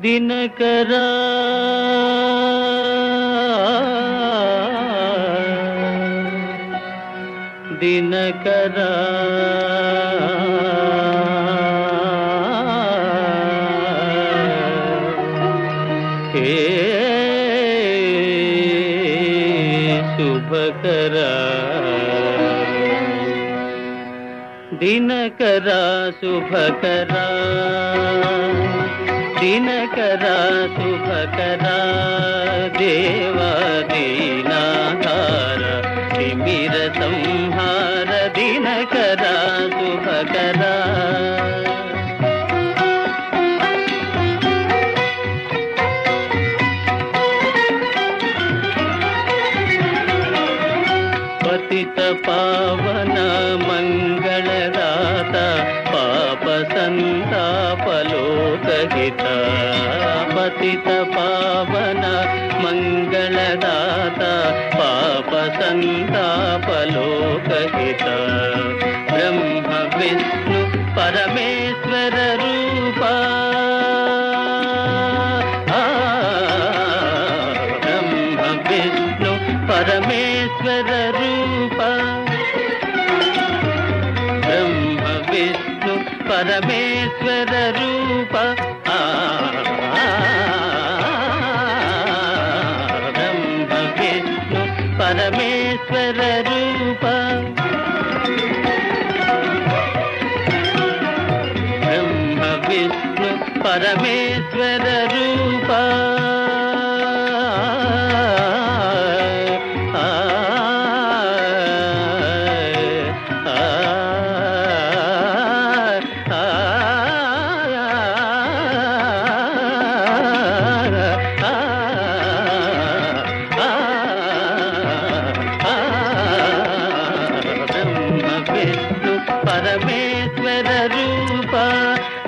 दिन करा। दिन करा। हे शुभ करा। दिन करा शुभ करा। दिनकरा तु भरा देव दीनाहारिमिरसंहार दिनकदा तु भरा पतितपावना मङ्गलदाता పతిత పతిత పావన మంగళదాత పాప సంతాపలోకహిత బ్రహ్మ విష్ణు పరమేశ్వర రూప. బ్రహ్మ విష్ణు పరమేశ్వర రూప. బ్రహ్మ విష్ణు పరమేశ్వర రూప. పరమేశ్వర రూప బ్రహ్మ విష్ణు పరమేశ్వర రూపా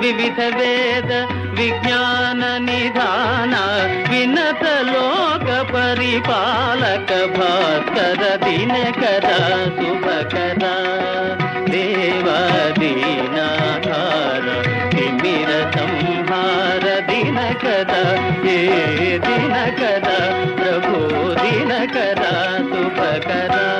विविध वेद, विज्ञान निधान, विनत लोक परिपालक भास्कर दिन कद शुभ कदा देव दीन तिमिर संहार दिन कद हे दिन कद प्रभु दिन कद शुभ कदा